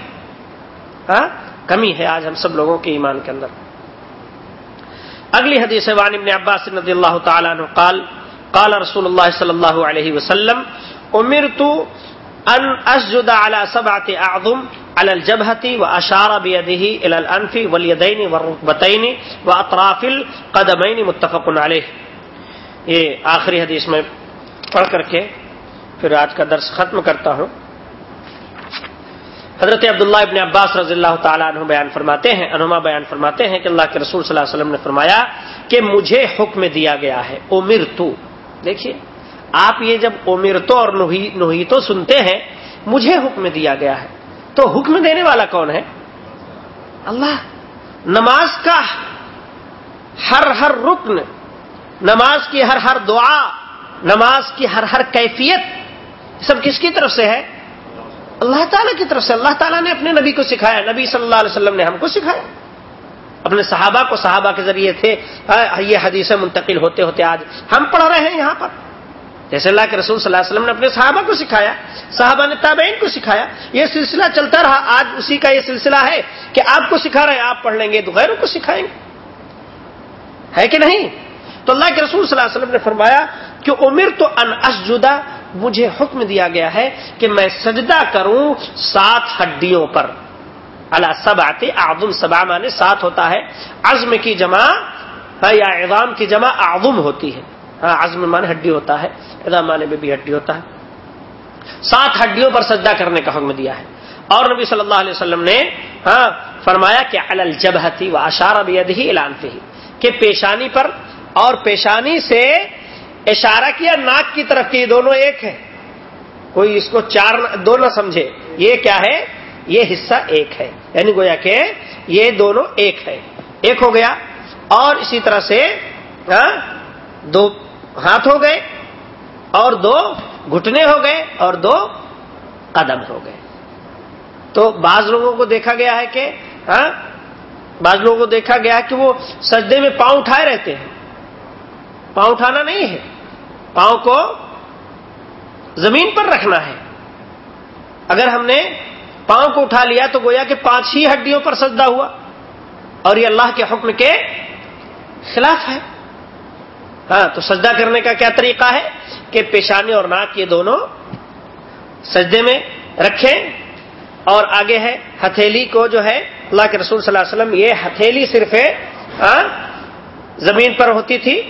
ہاں؟ کمی ہے آج ہم سب لوگوں کے ایمان کے اندر۔ اگلی حدیث وان ابن عباس رضی اللہ تعالیٰ عنہ، قال قال رسول اللہ صلی اللہ علیہ وسلم، امرت ان اسجد على سبعه اعظم على الجبهه واشار بيده الى الانف واليدين والركبتين واطراف القدمين. متفق عليه یہ آخری حدیث میں پڑھ کر کے پھر آج کا درس ختم کرتا ہوں۔ حضرت عبداللہ ابن عباس رضی اللہ تعالیٰ عنہ بیان فرماتے ہیں، انہما بیان فرماتے ہیں کہ اللہ کے رسول صلی اللہ علیہ وسلم نے فرمایا کہ مجھے حکم دیا گیا ہے امر تو دیکھیے، آپ یہ جب امر تو اور نوہی تو سنتے ہیں، مجھے حکم دیا گیا ہے۔ تو حکم دینے والا کون ہے؟ اللہ۔ نماز کا ہر ہر رکن، نماز کی ہر ہر دعا، نماز کی ہر ہر کیفیت سب کس کی طرف سے ہے؟ اللہ تعالیٰ کی طرف سے۔ اللہ تعالیٰ نے اپنے نبی کو سکھایا۔ نبی صلی اللہ علیہ وسلم نے ہم کو سکھایا۔ اپنے صحابہ کو صحابہ کے ذریعے تھے۔ ہاں، یہ حدیثیں منتقل ہوتے ہوتے آج ہم پڑھ رہے ہیں یہاں پر۔ جیسے اللہ کے رسول صلی اللہ علیہ وسلم نے اپنے صحابہ کو سکھایا، صحابہ نے تابعین کو سکھایا۔ یہ سلسلہ چلتا رہا۔ آج اسی کا یہ سلسلہ ہے کہ آپ کو سکھا رہے ہیں، آپ پڑھ لیں گے، تو غیروں کو سکھائیں گے۔ ہے کہ نہیں؟ تو اللہ کے رسول صلی اللہ علیہ وسلم نے فرمایا کہ عمر تو ان اسجدہ مجھے حکم دیا گیا ہے کہ میں سجدہ کروں سات ہڈیوں پر۔ اللہ سب آتے آدم سبا مانے سات ہوتا ہے۔ عزم کی جمع ہاں، یا اعظام کی جمع آدم ہوتی ہے۔ ہاں عزم مانے ہڈی ہوتا ہے اعظام مانے میں بھی ہڈی ہوتا ہے۔ سات ہڈیوں پر سجدہ کرنے کا حکم دیا ہے۔ اور نبی صلی اللہ علیہ وسلم نے ہاں فرمایا کہ الجبہتی و اشارہ بھی اعلان ہی کہ پیشانی پر اور پیشانی سے اشارہ کیا ناک کی طرف کی دونوں ایک ہے کوئی اس کو چار دو نہ سمجھے۔ یہ کیا ہے؟ یہ حصہ ایک ہے۔ یعنی گویا کہ یہ دونوں ایک ہے ایک ہو گیا۔ اور اسی طرح سے ہاں، دو ہاتھ ہو گئے اور دو گھٹنے ہو گئے اور دو قدم ہو گئے۔ تو بعض لوگوں کو دیکھا گیا ہے کہ ہاں، بعض لوگوں کو دیکھا گیا کہ وہ سجدے میں پاؤں اٹھائے رہتے ہیں۔ پاؤں اٹھانا نہیں ہے۔ پاؤں کو زمین پر رکھنا ہے۔ اگر ہم نے پاؤں کو اٹھا لیا تو گویا کہ پانچ ہی ہڈیوں پر سجدہ ہوا۔ اور یہ اللہ کے حکم کے خلاف ہے۔ ہاں تو سجدہ کرنے کا کیا طریقہ ہے؟ کہ پیشانی اور ناک یہ دونوں سجدے میں رکھیں۔ اور آگے ہے، ہتھیلی کو جو ہے، اللہ کے رسول صلی اللہ علیہ وسلم یہ ہتھیلی صرف زمین پر ہوتی تھی۔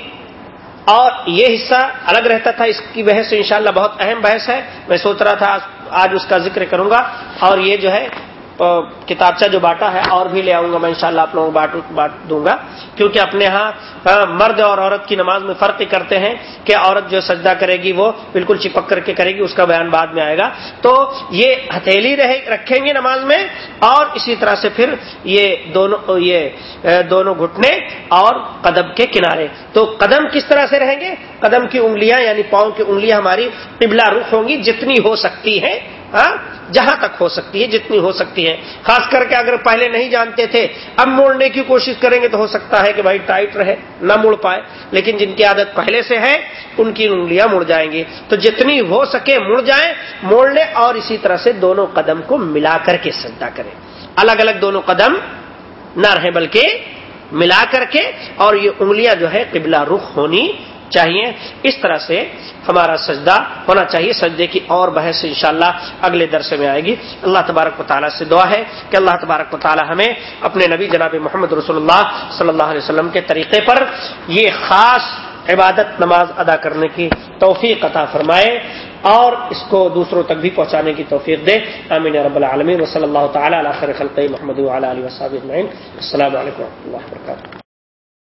اور یہ حصہ الگ رہتا تھا، اس کی بحث انشاءاللہ بہت اہم بحث ہے۔ میں سوچ رہا تھا، آج اس کا ذکر کروں گا۔ اور یہ جو ہے کتابچہ جو بانٹا ہے، اور بھی لے آؤں گا میں انشاءاللہ آپ لوگوں کو بانٹ دوں گا۔ کیونکہ اپنے ہاں مرد اور عورت کی نماز میں فرق کرتے ہیں کہ عورت جو سجدہ کرے گی، وہ بالکل چپک کر کے کرے گی، اس کا بیان بعد میں آئے گا۔ تو یہ ہتھیلی رکھیں گے نماز میں، اور اسی طرح سے پھر یہ دونوں یہ دونوں گھٹنے اور قدم کے کنارے۔ تو قدم کس طرح سے رہیں گے؟ قدم کی انگلیاں یعنی پاؤں کی انگلیاں ہماری قبلہ رخ ہوں گی، جتنی ہو سکتی ہیں۔ ہاں؟ جہاں تک ہو سکتی ہے، جتنی ہو سکتی ہے۔ خاص کر کے اگر پہلے نہیں جانتے تھے، اب موڑنے کی کوشش کریں گے تو ہو سکتا ہے کہ بھائی ٹائٹ رہے، نہ مڑ پائے۔ لیکن جن کی عادت پہلے سے ہے، ان کی انگلیاں مڑ جائیں گی۔ تو جتنی ہو سکے مڑ جائیں موڑ لیں اور اسی طرح سے دونوں قدم کو ملا کر کے سجدہ کریں۔ الگ الگ دونوں قدم نہ رہیں بلکہ ملا کر کے، اور یہ انگلیاں جو ہے، قبلہ رخ ہونی چاہیے۔ اس طرح سے ہمارا سجدہ ہونا چاہیے۔ سجدے کی اور بحث انشاءاللہ اگلے درسے میں آئے گی۔ اللہ تبارک و تعالیٰ سے دعا ہے کہ اللہ تبارک و تعالیٰ ہمیں اپنے نبی جناب محمد رسول اللہ صلی اللہ علیہ وسلم کے طریقے پر یہ خاص عبادت نماز ادا کرنے کی توفیق عطا فرمائے اور اس کو دوسروں تک بھی پہنچانے کی توفیق دے۔ امین رب العالمین۔ و صلی اللہ تعالیٰ علیہ خلق محمد علیہ وسلم السلام علیکم و رحمۃ اللہ وبرکاتہ۔